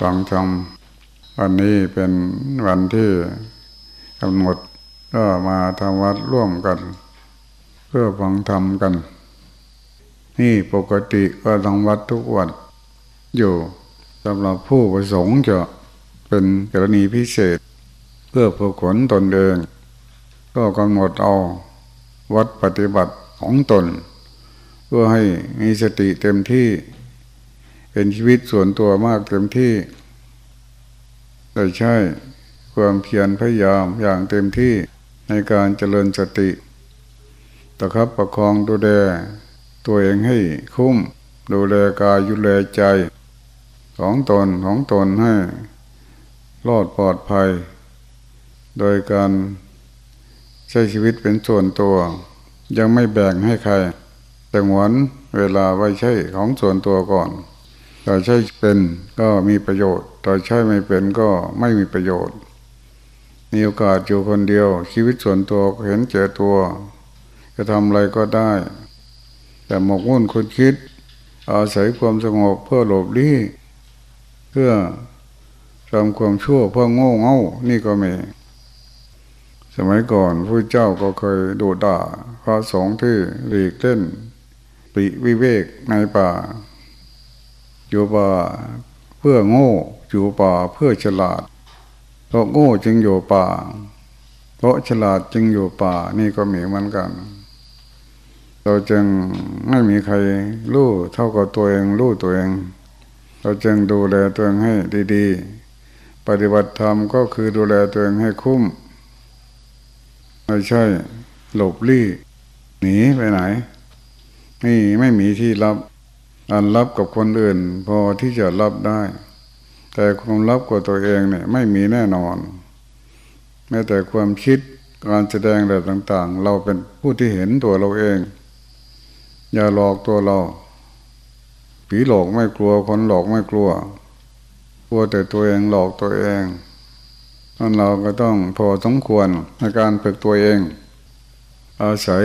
ฟังธรรมวันนี้เป็นวันที่กำหนดก็มาทำวัดร่วมกัน เพื่อฟังธรรมกัน นี่ปกติก็ทำวัดทุกวันอยู่สำหรับผู้ประสงค์จะเป็นกรณีพิเศษ เพื่อผูกขนตนเองก็กำหนดเอาวัดปฏิบัติของตน เพื่อให้มีสติเต็มที่ เป็นชีวิตส่วนตัวมากเต็มที่แต่ใช่ความเพียรพยายามอย่างเต็มที่ในการเจริญสติตะครับประคองดูแลตัวเองให้คุ้ม ดูแลกายยุแลใจของตนของตนให้รอดปลอดภัย โดยการใช้ชีวิตเป็นส่วนตัว ยังไม่แบ่งให้ใครแต่หวนเวลาไว้ใช้ของส่วนตัวก่อน ถ้าใช้เป็นก็มีประโยชน์ถ้าใช้ไม่เป็นก็ไม่มีประโยชน์ มีโอกาสอยู่คนเดียว ชีวิตส่วนตัวเห็นเจอตัว จะทำอะไรก็ได้ แต่หมกมุ่นคุณคิด อาศัยความสงบเพื่อหลบลี้เพื่อทำความชั่วเพื่อโง่เง่านี่ก็มี สมัยก่อนผู้เจ้าก็เคยดูด่าพระสงฆ์ที่หลีกเล่น ปิวิเวกในป่า อยู่ป่าเพื่อโง่อยู่ป่าเพื่อฉลาด เพราะโง่จึงอยู่ป่า เพราะฉลาดจึงอยู่ป่านี่ก็มีเหมือนกัน เราจึงไม่มีใครรู้เท่ากับตัวเองรู้ตัวเอง เราจึงดูแลตัวเองให้ดีๆ ปฏิบัติธรรมก็คือดูแลตัวเองให้คุ้มไม่ใช่หลบลี้หนีไปไหนนี่ไม่มีที่รับ อันรับกับคนอื่น พอที่จะรับได้ แต่ความรับกับตัวเองเนี่ยไม่มีแน่นอน แม้แต่ความคิดการแสดงอะไรต่าง ๆ เราเป็นผู้ที่เห็นตัวเราเอง อย่าหลอกตัวเรา ผีหลอกไม่กลัวคนหลอกไม่กลัว กลัวแต่ตัวเองหลอกตัวเองนั่นเราก็ต้องพอสมควรในการฝึกตัวเอง อาศัย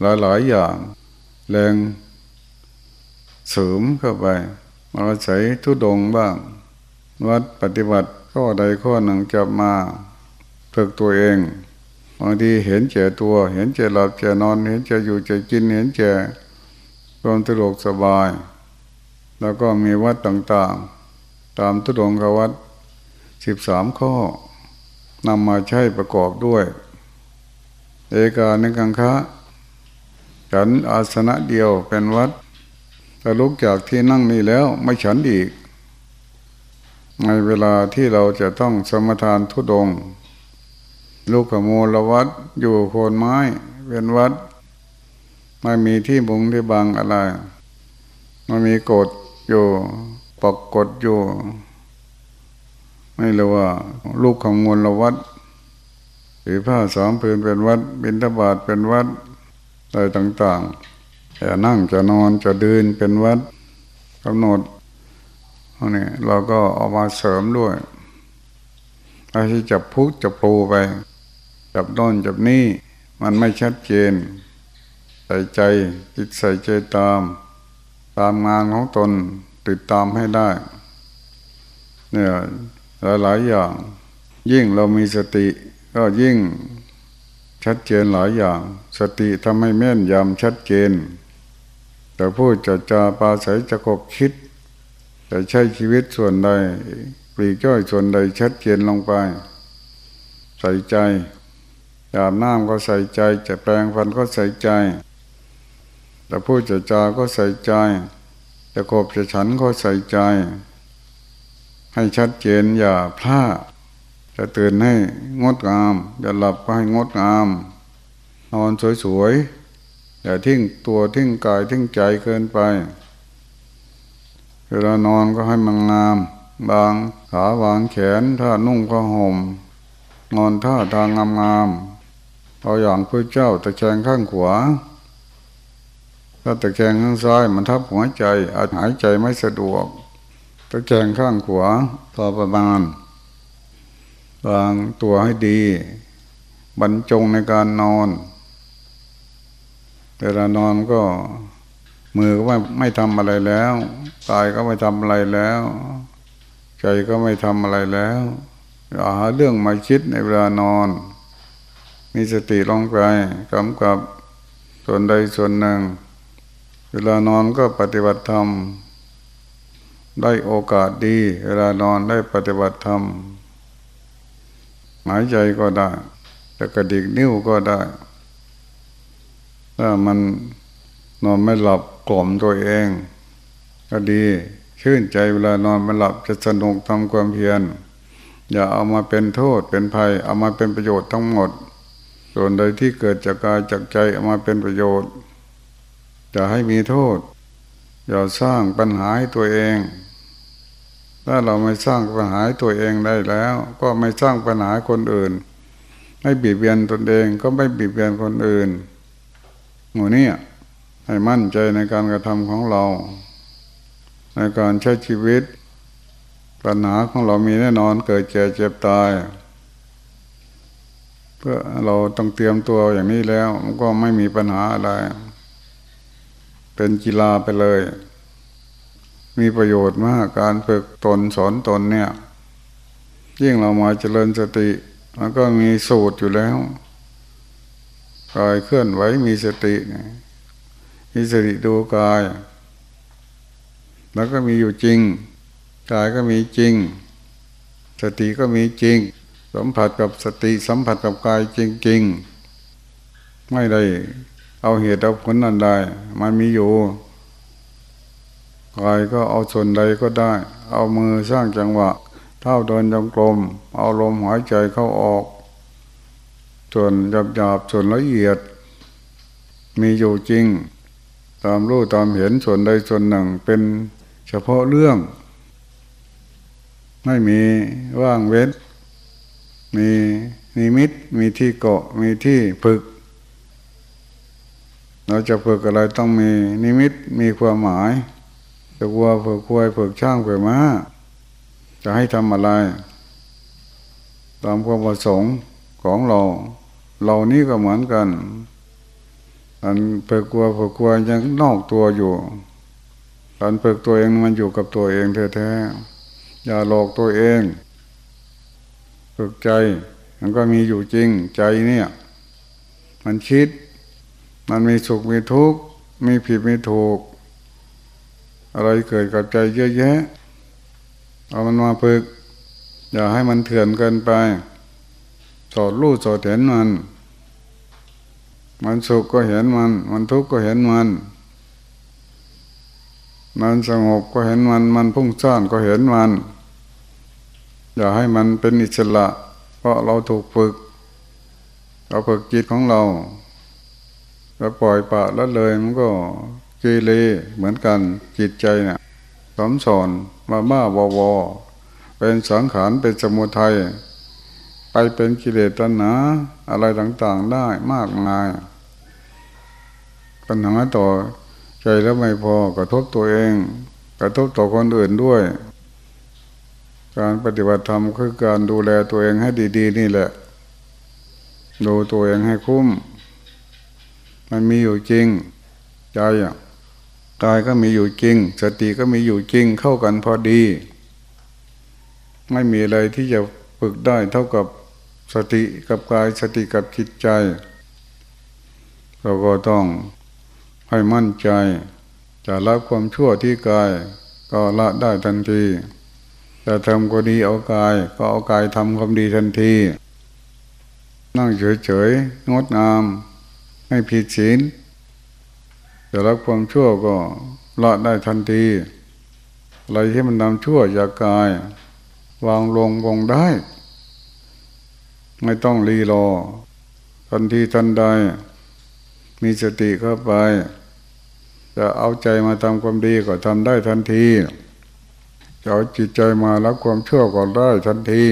หลายๆอย่าง แรง เสริมเข้าไปอาศัยทุดงบ้าง วัดปฏิบัติข้อใดข้อหนึ่งจะมาฝึกตัวเองบางทีเห็นเจตัว เห็นเจหลับเจนอน เห็นเจอยู่เจกิน เห็นเจความสะดวกสบาย แล้วก็มีวัดต่างๆ ตามทุดงกวัดสิบสามข้อนำมาใช้ประกอบด้วย เอกาในกังคะฉันอาสนะเดียวเป็นวัด ถ้าลุกจากที่นั่งนี้แล้วไม่ฉันอีก ในเวลาที่เราจะต้องสมทานทุดง ลูกขโมลวัดอยู่โคนไม้เป็นวัด ไม่มีที่บุงที่บังอะไรไม่มีกฎอยู่ปกกฎอยู่ ไม่รู้ว่า ลูกของมลวัดถือผ้าสามผืนเป็นวัด บินทบาทเป็นวัดอะไรต่าง ๆ จะนั่งจะนอนจะเดินเป็นวัดกำหนดนี่เราก็เอามาเสริมด้วยอาที่จับพุกจับปูไป จับน้นจับนี่มันไม่ชัดเจน ใส่ใจจิตใส่ใจตาม ตามงานของตนติดตามให้ได้ เนี่ยหลายๆอย่าง ยิ่งเรามีสติ ก็ยิ่งชัดเจนหลายอย่าง สติทำให้แม่นยำชัดเจน แต่พูดจะจาปาศัยจะกบคิดจะใช้ชีวิตส่วนใดปลีกย่อยส่วนใดชัดเจนลงไป ใส่ใจอาบน้ำก็ใส่ใจ จะแปลงฟันก็ใส่ใจแต่พูดจะจาก็ใส่ใจ จะกบจะฉันก็ใส่ใจ ให้ชัดเจนอย่าพลาดจะตื่นให้งดงามอย่าหลับก็ให้งดงาม นอนสวยๆ อย่าทิ้งตัวทิ้งกายทิ้งใจเกินไปเวลานอนก็ให้มันงาม บางขาวางแขนถ้านุ่งผ้าห่มนอนท่าทางงามๆเอาอย่างพระเจ้าตะแคงข้างขวาถ้าตะแคงข้างซ้ายมันทับหัวใจ อาจหายใจไม่สะดวก ตะแคงข้างขวาพอประมาณวางตัวให้ดี บรรจงในการนอน แต่ละนอนก็มือก็ไม่ไม่ทำอะไรแล้วกายก็ไม่ทำอะไรแล้วใจใจก็ไม่ทำอะไรแล้วอย่าหาเรื่องมาคิดในเวลานอน มีสติลงไปกำกับส่วนใดส่วนหนึ่ง เวลานอนก็ปฏิบัติธรรม ได้โอกาสดี เวลานอนได้ปฏิบัติธรรมหายใจก็ได้แต่กระดิกนิ้วก็ได้ ถ้ามันนอนไม่หลับกล่อมตัวเอง ก็ดีชื่นใจเวลานอนไม่หลับจะสนุกทำความเพียรอย่าเอามาเป็นโทษเป็นภัย เอามาเป็นประโยชน์ทั้งหมด ส่วนใดที่เกิดจากกายจากใจเอามาเป็นประโยชน์จะให้มีโทษ อย่าสร้างปัญหาให้ตัวเอง ถ้าเราไม่สร้างปัญหาตัวเองได้แล้ว ก็ไม่สร้างปัญหาคนอื่น ไม่บีบเบียนตนเองก็ไม่บีบเบียนคนอื่น หมูนี่ให้มั่นใจในการกระทำของเรา ในการใช้ชีวิต ปัญหาของเรามีแน่นอนเกิดเจ็บเจ็บตาย เพื่อเราต้องเตรียมตัวอย่างนี้แล้วมันก็ไม่มีปัญหาอะไร เป็นกีฬาไปเลย มีประโยชน์มากการฝึกตนสอนตนเนี่ยยิ่งเรามาเจริญสติมันก็มีสูตรอยู่แล้ว กายเคลื่อนไหวมีสติมีสติดูกาย แล้วก็มีอยู่จริง กายก็มีจริง สติก็มีจริง สัมผัสกับสติสัมผัสกับกายจริง ๆ ไม่ได้เอาเหตุเอาผลนั่นได้ มันมีอยู่กายก็เอาส่วนใดก็ได้ เอามือสร้างจังหวะ เท้าเดินจงกรม เอาลมหายใจเข้าออก ส่วนหยาบหยาบส่วนละเอียด มีอยู่จริง ตามรู้ตามเห็นส่วนใดส่วนหนึ่งเป็นเฉพาะเรื่อง ไม่มีว่างเว้น มีนิมิตมีที่เกาะมีที่ฝึก เราจะฝึกอะไรต้องมีนิมิตมีความหมายจะวัวฝึกควายฝึกช่างฝึกม้าจะให้ทำอะไร ตามความประสงค์ของเรา เรานี่ก็เหมือนกัน อันเพิกกลัวเพิกกลัวยังนอกตัวอยู่อันเพิกตัวเองมันอยู่กับตัวเองแท้ๆอย่าหลอกตัวเอง ฝึกใจ มันก็มีอยู่จริงใจเนี่ย มันคิด มันมีสุขมีทุกข์มีผิดมีถูก อะไรเกิดกับใจเยอะแยะ เอามันมาฝึก อย่าให้มันเถื่อนเกินไป สอดรู้สอดเห็นมัน มันสุขก็เห็นมัน มันทุกข์ก็เห็นมัน มันสงบก็เห็นมัน มันพุ่งซ่านก็เห็นมัน อย่าให้มันเป็นอิสระ เพราะเราถูกฝึก เราฝึกจิตของเราเราปล่อยปะแล้วเลยมันก็เกเรเหมือนกันจิตใจเนี่ยสมสอนมาบ้าวอวอเป็นสังขารเป็นสมุทัย ไปเป็นกิเลสตัณหาอะไรต่างๆได้มากมายปัญหาต่อใจแล้วไม่พอกระทบตัวเอง กระทบต่อคนอื่นด้วย การปฏิบัติธรรมคือการดูแลตัวเองให้ดี ๆ นี่แหละ ดูตัวเองให้คุ้ม มันมีอยู่จริง ใจอะกายก็มีอยู่จริง สติก็มีอยู่จริงเข้ากันพอดี ไม่มีอะไรที่จะฝึกได้เท่ากับ สติกับกายสติกับจิตใจ เราก็ต้องให้มั่นใจ จะละความชั่วที่กาย ก็ละได้ทันทีจะทำก็ดีเอากาย ก็เอากายทำความดีทันที นั่งเฉยๆงดงามไม่ผิดศีลจะรับความชั่วก็ละได้ทันทีอะไรที่มันนำชั่วจากกาย วางลงวงได้ ไม่ต้องรีรอ ทันทีทันใด มีสติเข้าไป จะเอาใจมาทำความดีก็ทำได้ทันทีจะเอาจิตใจมารับความชั่วก็ได้ทันที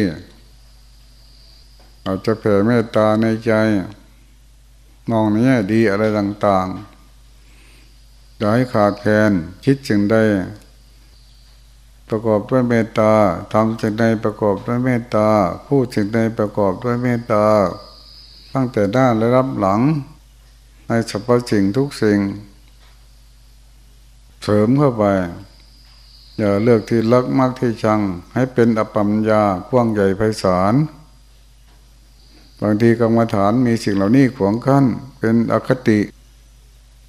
อาจจะแผ่เมตตาในใจ มองในแง่ดีอะไรต่างๆอย่าให้ขาดแคลนคิดสิ่งใด ประกอบด้วยเมตตาทำสิ่งใดประกอบด้วยเมตตาพูดสิ่งใดประกอบด้วยเมตตา ตั้งแต่ด้านและรับหลัง ในสรรพสิ่งทุกสิ่ง เสริมเข้าไป อย่าเลือกที่รักมากที่ชัง ให้เป็นอปัมยากว้างใหญ่ไพศาลบางทีกรรมฐานมีสิ่งเหล่านี้ขวงขั้นเป็นอคติ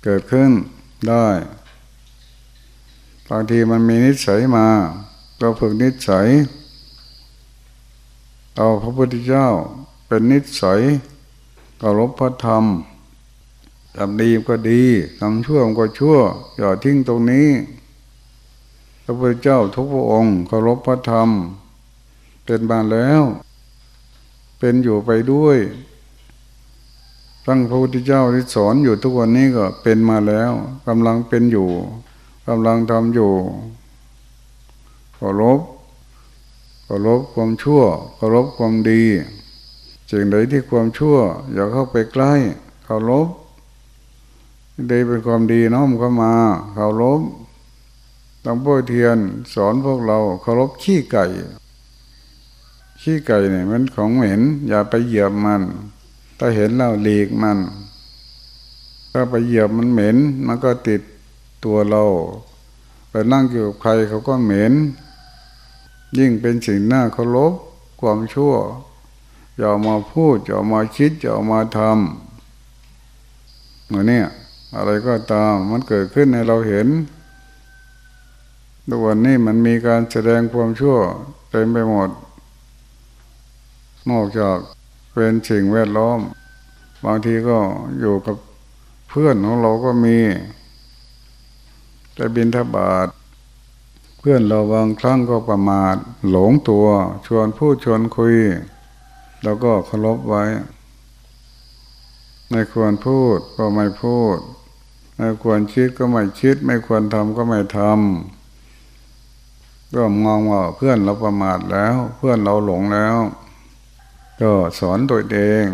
เกิดขึ้นได้ บางทีมันมีนิสัยมาเราฝึกนิสัย เอาพระพุทธเจ้าเป็นนิสัยเคารพพระธรรมทำดีก็ดีทำชั่วก็ชั่ว อย่าทิ้งตรงนี้ พระพุทธเจ้าทุกพระองค์เคารพพระธรรม เป็นมาแล้ว เป็นอยู่ไปด้วยตั้งพระพุทธเจ้าที่สอนอยู่ทุกวันนี้ก็เป็นมาแล้วกำลังเป็นอยู่ กำลังทำอยู่เคารพเคารพความชั่วเคารพความดีสิ่งใดที่ความชั่ว อย่าเข้าไปใกล้เคารพได้เป็นความดีน้อมเข้ามาเคารพตั้งพ่อเทียนสอนพวกเราเคารพขี้ไก่ ขี้ไก่เนี่ยมันของเหม็น อย่าไปเหยียบมัน ถ้าเห็นเราหลีกมัน ถ้าไปเหยียบมันเหม็น มันก็ติด ตัวเราไปนั่งอยู่กับใครเขาก็เหม็น ยิ่งเป็นสิ่งหน้าเคารพความชั่วอย่ามาพูดอย่ามาคิดอย่ามาทำเหมือนนี้อะไรก็ตามมันเกิดขึ้นให้เราเห็นทุกวันนี้มันมีการแสดงความชั่วเต็มไปหมด นอกจากเป็นสิ่งแวดล้อม บางทีก็อยู่กับเพื่อนของเราก็มี แต่บินทบาทเพื่อนเราบางครั้งก็ประมาทหลงตัว ชวนพูดชวนคุย แล้วก็เคารพไว้ ไม่ควรพูดก็ไม่พูด ไม่ควรคิดก็ไม่คิด ไม่ควรทำก็ไม่ทำก็มองว่าเพื่อนเราประมาทแล้ว เพื่อนเราหลงแล้ว ก็สอนตัวเอง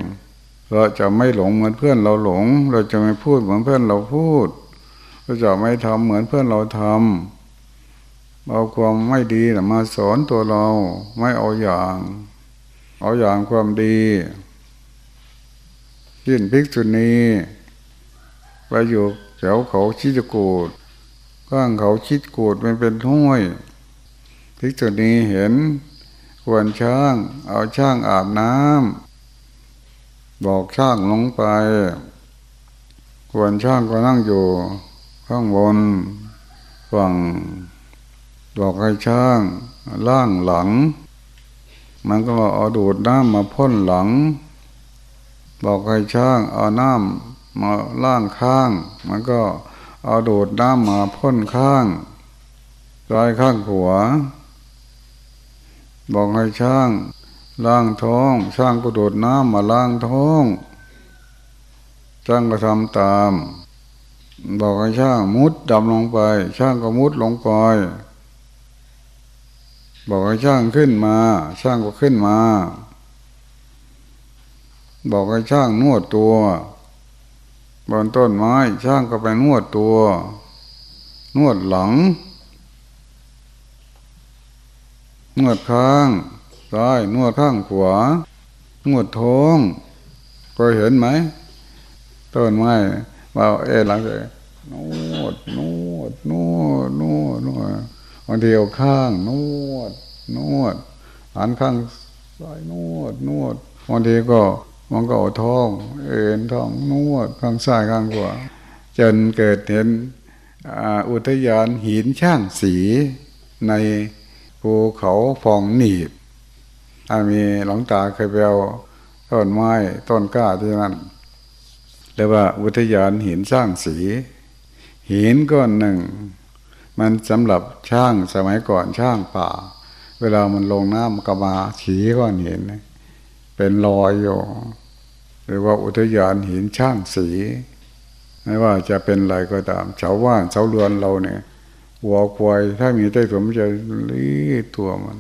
เราจะไม่หลงเหมือนเพื่อนเราหลง เราจะไม่พูดเหมือนเพื่อนเราพูด เราจะไม่ทำเหมือนเพื่อนเราทำเอาความไม่ดีมาสอนตัวเราไม่เอาอย่าง เอาอย่างความดียินพิกษุนีไปอยู่แถวเขาชิจกูดข้างเขาชิดกูดมันเป็นห้วยพิกษุนีเห็นควรช่าง เอาช่างอาบน้ำบอกช่างลงไปควรช่างก็นั่งอยู่ ข้างบนฝั่งบอกให้ช่าง ล่างหลัง มันก็เอาดูดน้ำมาพ่นหลังบอกให้ช่าง เอาน้ำมาล่างข้าง มันก็เอาดูดน้ำมาพ่นข้างร้ายข้างหัวบอกให้ช่างล้างท้อง ช่างก็โดดน้ำมาล้างท้องช่างก็ทำตาม บอกให้ช่างมุดดำลงไป ช่างก็มุดลงไปบอกให้ช่างขึ้นมา ช่างก็ขึ้นมา บอกให้ช่างนวดตัวบนต้นไม้ช่างก็ไปนวดตัว นวดหลัง นวดข้างซ้ายนวดข้างขวานวดท้องก็เห็นไหมต้นไม้ ว่าเอหลังเลยนวดนวดนวดนวดนวดบางทีเอาข้างนวดนวดหันข้างซ้ายนวดนวดบางทีก็มันก็เอาท้อง เอ็นท้องนวดข้างซ้ายข้างขวาจนเกิดเห็นอุทยานหินช่างสีในภูเขาฟองหนีบมีหลงตาเคยไปเอาต้นไม้ต้นกล้าที่นั่น รียกว่าอุทยานหินสร้างสี หินก้อนหนึ่ง มันสำหรับช่างสมัยก่อนช่างป่า เวลามันลงน้ำกระมาฉีก้อนหิน เป็นรอยอยู่หรือว่าอุทยานหินช่างสีไม่ว่าจะเป็นอะไรก็ตามชาวว่านชาวเรือนเราเนี่ยวัวควายถ้ามีใต้ผมจะรีตัวมัน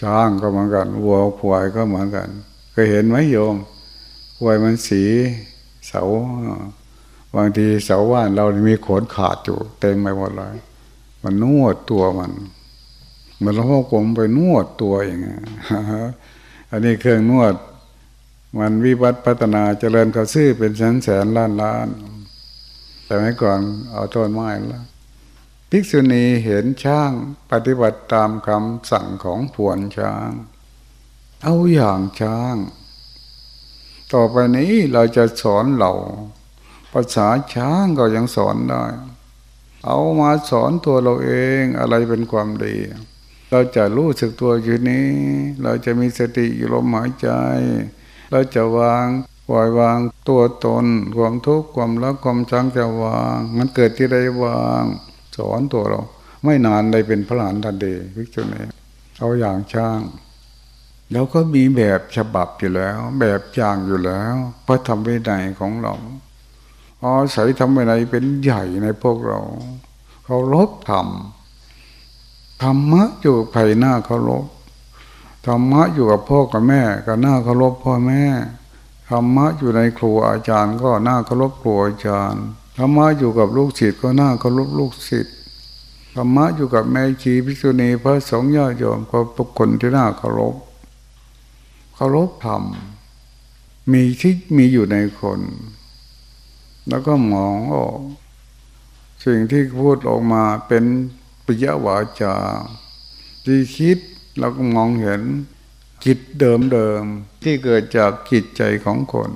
ช้างก็เหมือนกันวัวควายก็เหมือนกันเคยเห็นไหมโยม ควายมันสีเสาบางทีเสาว่านเรามีขนขาดอยู่เต็มไปหมดเลยมันนวดตัวมันเหมือนเราพ่อกลมไปนวดตัวอย่างเงี้ยอันนี้เครื่องนวด มันวิวัฒน์พัฒนาเจริญเขาซื้อเป็นแสนแสนล้านล้าน แต่ไม่ก่อนเอาต้นไม้แล้วภิกษุณีเห็นช้างปฏิบัติตามคำสั่งของผวนช้าง เอาอย่างช้าง ต่อไปนี้เราจะสอนเราภาษาช้างก็ยังสอนได้ เอามาสอนตัวเราเองอะไรเป็นความดี เราจะรู้สึกตัวอยู่นี้ เราจะมีสติอยู่ลมหายใจ เราจะวางปล่อยวางตัวตนความทุกข์ความรักความชังจะวาง มันเกิดที่ใดวาง สอนตัวเรา ไม่นานได้เป็นพระหลานทันเดวิจุเนเอาอย่างช่าง แล้วก็มีแบบฉบับอยู่แล้ว แบบอย่างอยู่แล้วพระธรรมวินัยของเราอาศัยทำวินัยเป็นใหญ่ในพวกเราเขาลบธรรมธรรมะอยู่ภายหน้าเขาลบธรรมะอยู่กับพ่อกับแม่ก็หน้าเคารพพ่อแม่ธรรมะอยู่ในครูอาจารย์ ก็หน้าเคารพครูอาจารย์ธรรมะอยู่กับลูกศิษย์ก็หน้าเคารพลูกศิษย์ธรรมะอยู่กับแม่ชีพิษุณีพระสงฆ์ญาติโยมก็ทุกคนที่น่าเคารพ เคารพธรรม มีที่มีอยู่ในคน แล้วก็มองออก สิ่งที่พูดออกมาเป็นปิยวาจา ที่คิดเราก็มองเห็นจิตเดิมเดิมที่เกิดจากจิตใจของคน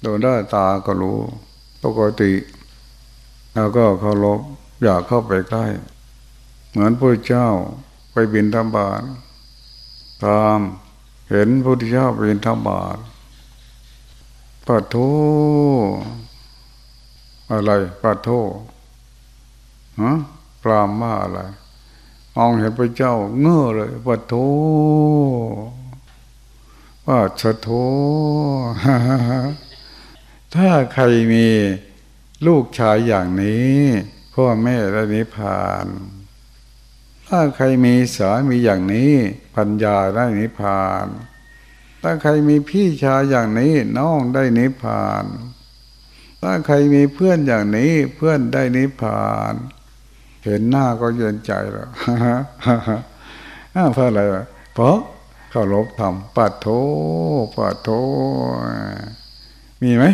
โดยได้ตาก็รู้ ปกติเราก็เคารพอยากเข้าไปใกล้ เหมือนพระเจ้าไปบินธบาตตาม เห็นพระเจ้าไปบินธบาตปัดโทอะไรปัดโทฮะปรามว่าอะไรมองเห็นพระเจ้าเงื่อเลยปัดโทปัดสะโทถ้าใครมีลูกชายอย่างนี้ พ่อแม่ได้นิพพาน ถ้าใครมีสามีอย่างนี้ปัญญาได้นิพพาน ถ้าใครมีพี่ชายอย่างนี้น้องได้นิพพาน ถ้าใครมีเพื่อนอย่างนี้เพื่อนได้นิพพาน เห็นหน้าก็เย็นใจแล้วเพราะอะไรเพราะเคารพธรรมปัดโทปัดโทมีไหม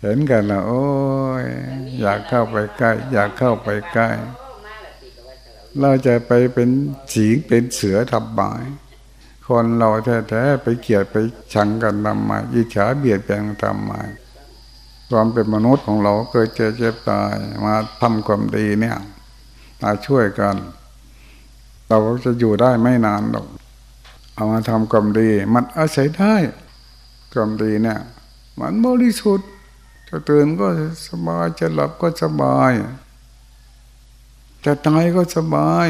เห็นกันแล้วโอ้ยอยากเข้าไปใกล้ อยากเข้าไปใกล้ เราจะไปเป็นสีเป็นเสือทับบาย คนเราแท้ๆไปเกลียดไปชังกันทำไมอิจฉาเบียดเบียนทำไมความเป็นมนุษย์ของเราเกิดเจ็บเจ็บตายมาทำความดีเนี่ยมาช่วยกัน เราจะอยู่ได้ไม่นานหรอกเอามาทำความดี มันอาศัยได้ความดีเนี่ย มันบริสุทธิ์จะตื่นก็สบายจะหลับก็สบาย จะตายก็สบาย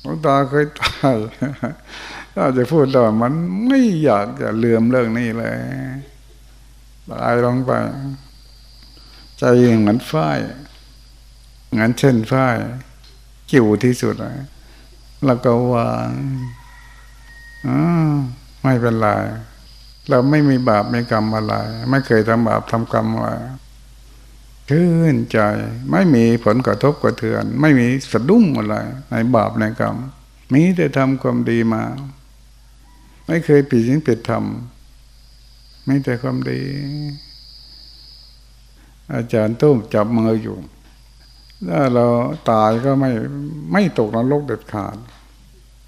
หลวงตาเคยตายถ้าจะพูดต่อมันไม่อยากจะเลืมเรื่องนี้เลยตายลงไป ใจเหมือนฝ้ายงั้นเช่นฝ้ายกิ่วที่สุดแล้วก็วางไม่เป็นไรเราไม่มีบาปไม่กรรมอะไร ไม่เคยทำบาปทำกรรมอะไร ชื่นใจไม่มีผลกระทบกระเทือน ไม่มีสะดุ้งอะไรในบาปในกรรม มีแต่ทำความดีมา ไม่เคยผิดสิ่งผิดทำไม่แต่ความดี อาจารย์ตุ้มจับมืออยู่ ถ้าเราตายก็ไม่ไม่ตกนรกเด็ดขาด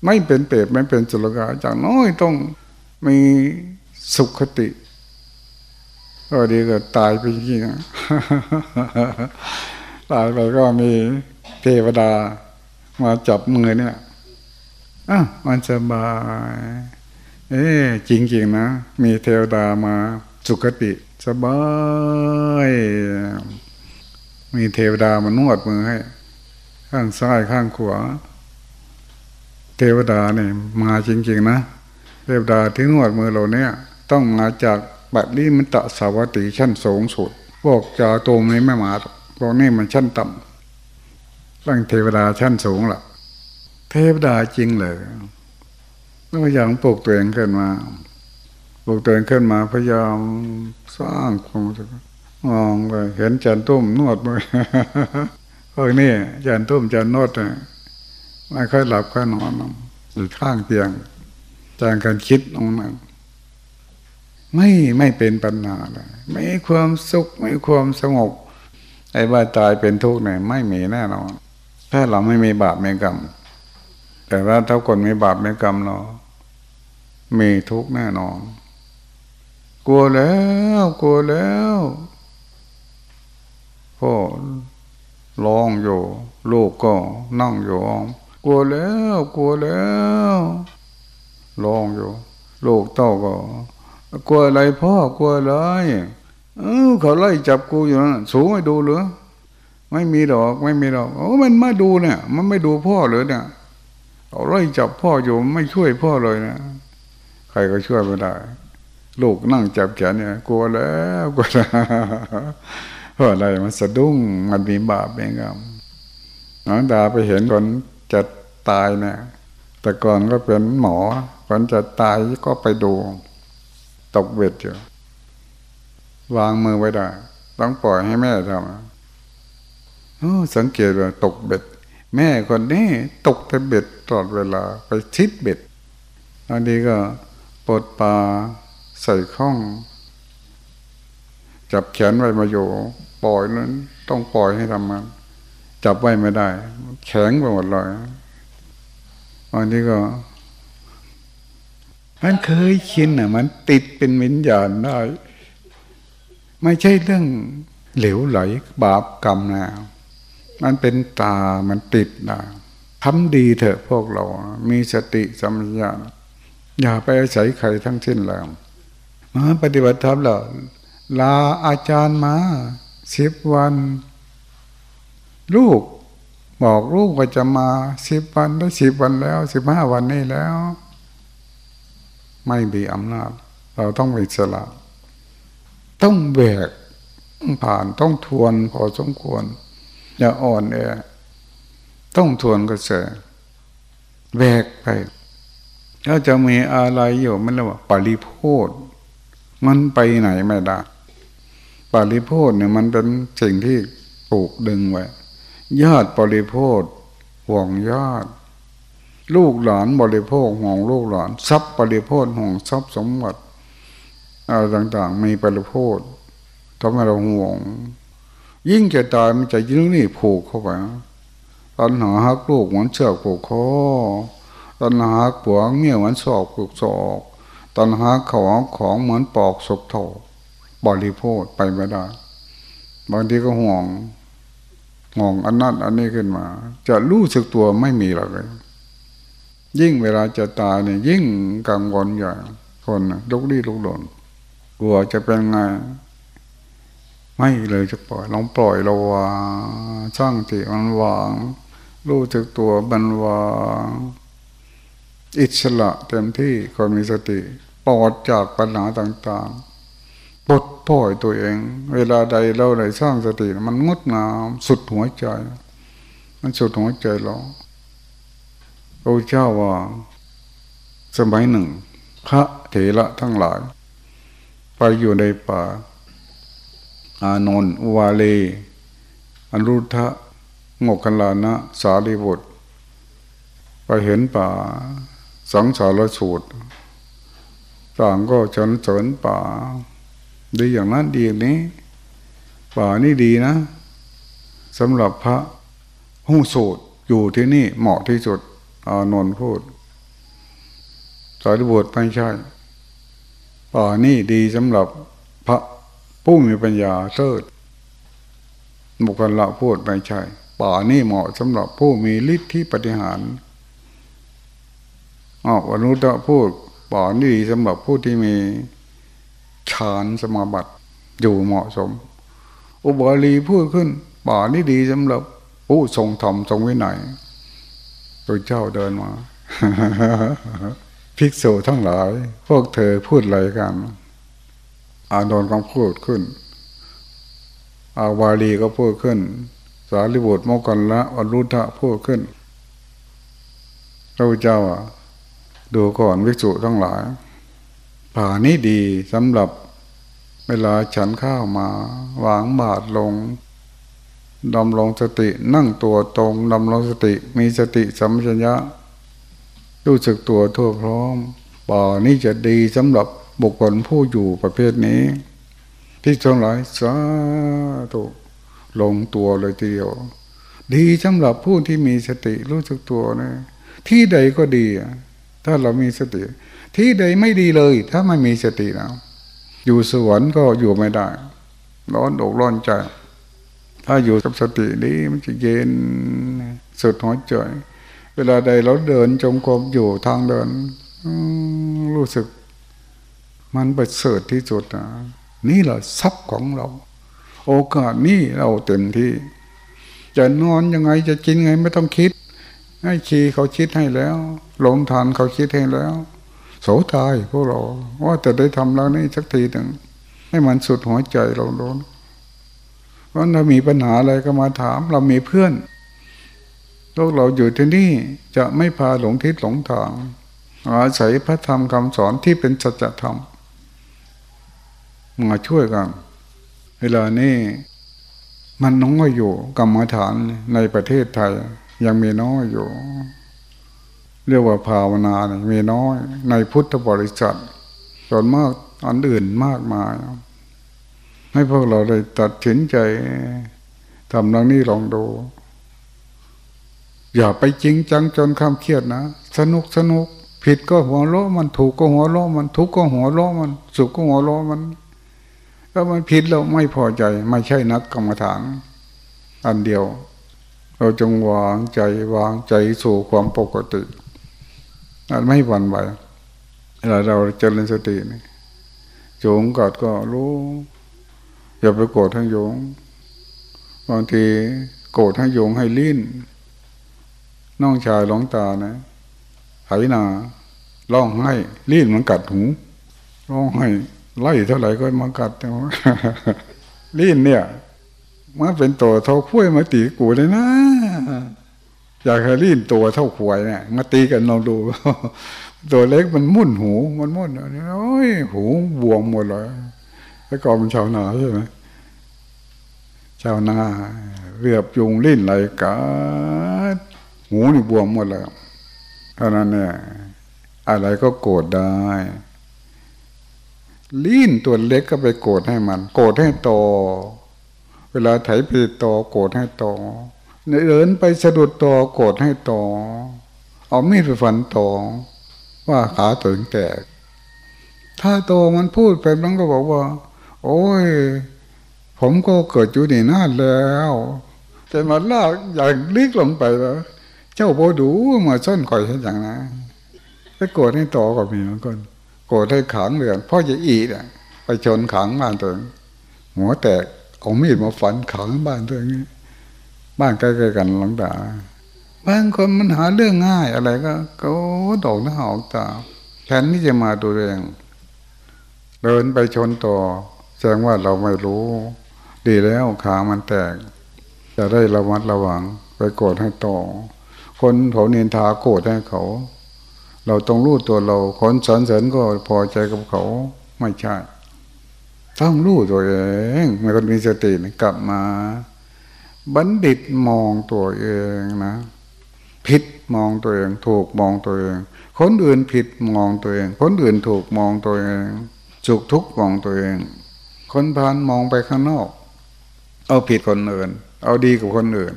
ไม่เป็นเปรตไม่เป็นจุลกาจากน้อยต้องมีสุขติ ก็ดีก็ตายไปจริงตายไปก็มีเทวดา มาจับมือเนี่ยอะมันสบาย เอ๊จริงๆนะ มีเทวดามาสุขติสบาย มีเทวดามานวดมือให้ ข้างซ้ายข้างขวา เทวดาเนี่ยมาจริง ๆ นะ เทวดาที่นวดมือเราเนี่ย ต้องมาจาก บัดนี้มันตะสาวติชั้นสูงสุดพวกจาโตมนี้ไม่มาพวกนี้มันชั้นต่ำตั้งเทวดาชั้นสูงล่ะ เทวดาจริงเลยแล้วอย่างปลูกตัวเองขึ้นมาปลูกตัวเองขึ้นมาพยายามสร้างความมองไปเห็นจันตุ้มนวดมือพวกนี้จันตุ้มจันนวดไม่ค่อยหลับค่อยนอนอยู่ข้างเตียงจางการคิดตรงนั้น ไม่ไม่เป็นปัญหาเลยไม่ความสุขไม่ความสงบไอ้ว่าตายเป็นทุกข์เนี่ยไม่มีแน่นอนถ้าเราไม่มีบาปไม่กรรม แต่ว่าถ้าคนมีบาปไม่กรรมเราะมีทุกข์แน่นอน กลัวแล้วกลัวแล้วพ่อร้องอยู่ลูกก็นั่งอยู่กลัวแล้วกลัวแล้วร้องอยู่ ลูกเต้าก็ กลัวอะไรพ่อกลัวอะไรเออเขาไล่จับกูอยู่นั่นสูงไม่ดูหรือไม่มีดอกไม่มีดอกโอ้มันมาดูเนี่ย มันไม่ดูพ่อเลยเนี่ยเขาไล่จับพ่ออยู่ไม่ช่วยพ่อเลยนะใครก็ช่วยไม่ได้ ลูกนั่งจับแขนเนี่ยกลัวแล้วกลัวแล้วเพราะอะไรมันสะดุ้งมันมีบาปเองครับน้องดาไปเห็นคนจะตายเนี่ยแต่ก่อนก็เป็นหมอคนจะตายก็ไปดู ตกเบ็ดอยู่วางมือไว้ได้ ต้องปล่อยให้แม่ทำสังเกตว่าตกเบ็ด แม่คนนี้ตกแต่เบ็ดตลอดเวลาไปชิดเบ็ดอันนี้ก็ปลดปลาใส่ข้อง จับแขนไว้มาอยู่ ปล่อยนั้น ต้องปล่อยให้ทำมันจับไว้ไม่ได้ แข็งไปหมดเลยอันนี้ก็ มันเคยชินอะ มันติดเป็นวิญญาณได้ ไม่ใช่เรื่องเหลวไหลบาปกรรมนะมันเป็นตามันติดนะทำดีเถอะพวกเรา มีสติสัมปชัญญะอย่าไปอาศัยใครทั้งสิ้นแล้วมาปฏิบัติธรรมแล้วลาอาจารย์มาสิบวัน ลูกบอกลูกว่าจะมาสิบวันได้สิบวันแล้วสิบห้าวันนี้แล้ว ไม่มีอำนาจ เราต้องมีสละต้องแบกผ่านต้องทวนพอสมควร อย่าอ่อนแอต้องทวนกระแสแบกไปถ้าจะมีอะไรอยู่มันเรียกว่า ปริโพธมันไปไหนไม่ได้ปริโพธเนี่ยมันเป็นสิ่งที่ปลูกดึงไว้ญาติปริโพธห่วงญาติ ลูกหลานบริโภคห่วงลูกหลาน ทรัพย์บริโภคห่วงทรัพย์สมบัติอะไรต่างๆ มีปริโภคทำให้เราห่วง ยิ่งจะตายมันจะยิ่งนี่ผูกเข้าไปตอนหาฮักลูกเหมือนเชือกผูกคอตอนหาฮักผัวเมียเหมือนศอกผูกศอกตอนหาของของเหมือนปอกศพโถบริโภคไปไม่ได้บางทีก็ห่วงห่วงอันนั้นอันนี้ขึ้นมา จะรู้สึกตัวไม่มีเลย ยิ่งเวลาจะตายเนี่ยยิ่งกังวลใหญ่คนลุกลี้ลุกหลนกลัวจะเป็นไง ไม่เลยจะปล่อยลองปล่อยเราวางช่างติมันวางรู้จักตัวบันวางอิสระเต็มที่คนมีสติปลอดจากปัญหาต่างๆปลดปล่อยตัวเอง เวลาใดเราได้สร้างสติ มันงดงามสุดหัวใจ มันสุดหัวใจเรา พระเจ้าว่า สมัยหนึ่ง พระเถระทั้งหลาย ไปอยู่ในป่า อานนท์วาเล อนุทะโมกันลานะ สารีบุตรไปเห็นป่า สังสารสูตรต่างก็ชนเสริญป่า ดีอย่างนั้นดีอย่างนี้ ป่านี่ดีนะสำหรับพระหู้สูตรอยู่ที่นี่เหมาะที่สุด อานนท์พูดสารีบุตรไม่ใช่ป่านี่ดีสำหรับพระผู้มีปัญญาเทิดบุคคลละพูดไม่ใช่ ป่านี่เหมาะสำหรับผู้มีฤทธิ์ที่ปฏิหารออกอนุตตะพูดป่านี่ดีสำหรับผู้ที่มีฌานสมาบัติอยู่เหมาะสม อุบาลีพูดขึ้นป่านี่ดีสำหรับผู้ทรงธรรมทรงวินัย ตัวเจ้าเดินมาภิกษุทั้งหลาย พวกเธอพูดอะไรกัน อานนท์ก็พูดขึ้น อาวาลีก็พูดขึ้น สารีบุตรโมกันละอรุทะพูดขึ้นพระเจ้าดูก่อนภิกษุทั้งหลาย ป่านี้ดีสำหรับเวลาฉันข้าวมา วางบาทลง ดำรงสตินั่งตัวตรงดำรงสติมีสติสัมปชัญญะรู้สึกตัวทั่วพร้อมป่านี้จะดีสำหรับบุคคลผู้อยู่ประเภทนี้ที่ทั้งหลายสาธุลงตัวเลยทีเดียว ดีสำหรับผู้ที่มีสติรู้สึกตัวนะที่ใดก็ดี ถ้าเรามีสติ ที่ใดไม่ดีเลย ถ้าไม่มีสตินะอยู่สวรรค์ก็อยู่ไม่ได้ ร้อนอกร้อนใจ ถ้าอยู่กับสตินี้มันจะเย็นสุดหัวใจเวลาใดเราเดินจงกรมอยู่ทางเดินรู้สึก มันประเสริฐที่สุดนะนี่แหละทรัพย์ของเรา โอกาสนี้เราเต็มที่ จะนอนยังไงจะกินไงไม่ต้องคิด ให้ชีเขาคิดให้แล้วลงทานเขาคิดให้แล้ว โสตายพวกเราว่าจะได้ทำแล้วนี่สักทีหนึ่งให้มันสุดหัวใจเราโดน เพราะเรามีปัญหาอะไรก็มาถามเรามีเพื่อนพวกเราอยู่ที่นี่จะไม่พาหลงทิศหลงทางอาศัยพระธรรมคำสอนที่เป็นสัจธรรมมาช่วยกัน เวลานี้มันน้อยอยู่กรรมฐานในประเทศไทย ยังมีน้อยอยู่ เรียกว่าภาวนาเนี่ยมีน้อย ในพุทธบริษัทส่วนมากอันอื่นมากมาย ให้พวกเราได้ตัดสินใจทำเรื่องนี้ลองดู อย่าไปจริงจังจนข้ามเครียดนะ สนุกสนุก ผิดก็หัวเราะมันถูกก็หัวเราะมัน ทุกข์ก็หัวเราะมัน สุขก็หัวเราะมันถ้ามันผิดเราไม่พอใจ ไม่ใช่นักกรรมฐาน อันเดียว เราจงวางใจวางใจสู่ความปกติไม่หวั่นไหวเวลาเราเจริญสตินี่โยงกอดก็รู้ อย่าไปโกรธทั้งโยงบางทีโกรธทั้งโยงให้ลิ้นน้องชายหลงตานะไหนาร้องให้ลิ้นมันกัดหูร้องให้ไล่เท่าไหร่ก็มากัดแต่ว่าลิ้นเนี่ยมันเป็นตัวเท่าคุ้ยมาตีกูเลยนะอยากให้ลิ้นตัวเท่าขวยเนี่ยมาตีกันลองดู ตัวเล็กมันมุ่นหูมันมุ่นโอ้ยหูบวมหมดเลย แล้วก็เป็นชาวนาใช่ไหมชาวนาเรียบยุงลิ้นไหลกัดหูนี่บวมหมดเลยเท่านั้นเนี่ยอะไรก็โกรธได้ ลิ้นตัวเล็กก็ไปโกรธให้มัน โกรธให้โต เวลาไถไปโตโกรธให้โตเดินไปสะดุดโตโกรธให้โตเอามีดไปฟันโตว่าขาตึงแตกถ้าโตมันพูดไปมันก็บอกว่า โอ้ย ผมก็เกิดอยู่ในนานแล้วแต่มาลากอย่างลิกลงไปแล้ว เจ้าโบดูมาซ่อนคอยเห็นอย่างนะถ้าโกรธให้โตก็มีเหมือนกันโกรธให้ขังเรือนพ่อจะอีเนี่ยไปชนขังบ้านตัวหัวแตกเอามีดมาฟันขังบ้านตัวเองบ้านใกล้ๆกันหลังตาบางคนมันหาเรื่องง่ายอะไรก็ก็ดอกหน้าออกตาแทนที่จะมาดูเอง เดินไปชนต่อ แสดงว่าเราไม่รู้ ดีแล้วขามันแตก จะได้ระมัดระวัง ไปโกรธให้ต่อ คนเขาเนียนทาโกรธให้เขา เราต้องรู้ตัวเราคนสอนเสริญก็พอใจกับเขาไม่ใช่ต้องรู้ตัวเองมันก็มีสติกลับมา บัณฑิตมองตัวเองนะผิดมองตัวเอง ถูกมองตัวเอง คนอื่นผิดมองตัวเอง คนอื่นถูกมองตัวเองสุขทุกข์มองตัวเอง คนพานมองไปข้างนอก เอาผิดคนอื่น เอาดีกับคนอื่น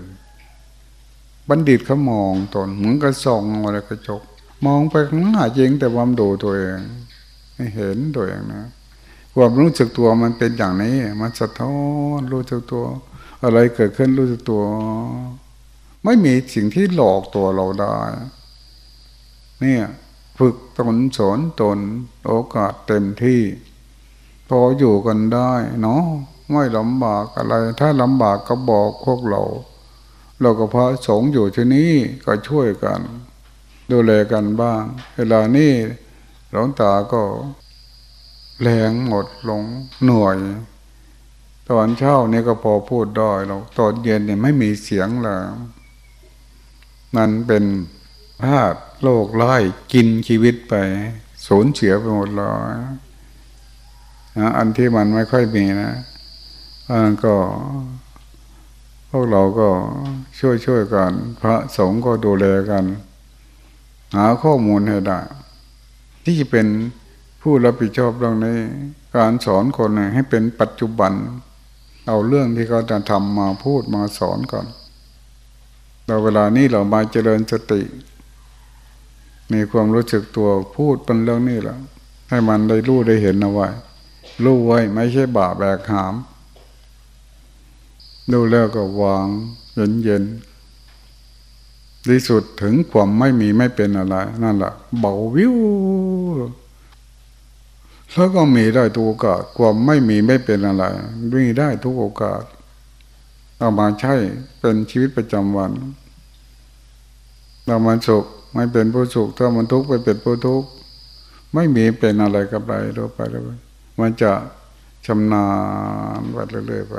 บัณฑิตเขามองตนเหมือนกระส่องอะไรกระจก มองไปข้างหน้าจริงแต่ความดูตัวเองไม่เห็นตัวเองนะความรู้สึกตัวมันเป็นอย่างนี้ มันสะท้อนรู้สึกตัว อะไรเกิดขึ้นรู้สึกตัว ไม่มีสิ่งที่หลอกตัวเราได้ เนี่ย ฝึกตนสอนตนโอกาสเต็มที่ พออยู่กันได้เนาะไม่ลำบากอะไร ถ้าลำบากก็บอกพวกเรา เราก็พระสงฆ์อยู่ที่นี่ก็ช่วยกัน ดูแลกันบ้าง เวลานี้หลวงตาก็แรงหมดหลงหน่วย ตอนเช้านี่ก็พอพูดได้เราตอนเย็นเนี่ยไม่มีเสียงแล้วมันเป็นภาพโลกไล่กินชีวิตไปสูญเสียไปหมดเลย อันที่มันไม่ค่อยมีนะอันก็ พวกเราก็ช่วยช่วยกัน พระสงฆ์ก็ดูแลกัน หาข้อมูลให้ได้ ที่จะเป็นผู้รับผิดชอบเรื่องนี้ การสอนคนให้เป็นปัจจุบัน เอาเรื่องที่เขาจะทำมาพูดมาสอนก่อนเราเวลานี้เรามาเจริญสติ มีความรู้สึกตัวพูดเป็นเรื่องนี้แหละให้มันได้รู้ได้เห็นเอาไว้ รู้ไว้ไม่ใช่บาแบกหาม ดูแล้วก็วางเย็นเย็นที่สุดถึงความไม่มีไม่เป็นอะไร นั่นแหละเบาวิวแล้วก็มีได้ทุกโอกาสความไม่มีไม่เป็นอะไรมีได้ทุกโอกาส เอามาใช้เป็นชีวิตประจำวันเรามันสุขไม่เป็นผู้สุขถ้ามันทุกข์ไปเป็นผู้ทุกข์ไม่มีเป็นอะไรกับอะไรดูไปเลย มันจะชำนาญไปเรื่อยๆไป